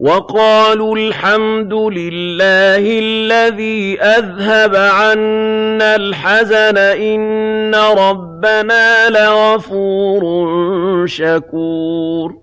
وَقَالُوا الْحَمْدُ لِلَّهِ الَّذِي أَذْهَبَ عَنَّا الْحَزَنَ ۖ إِنَّ رَبَّنَا لَغَفُورٌ شَكُورٌ.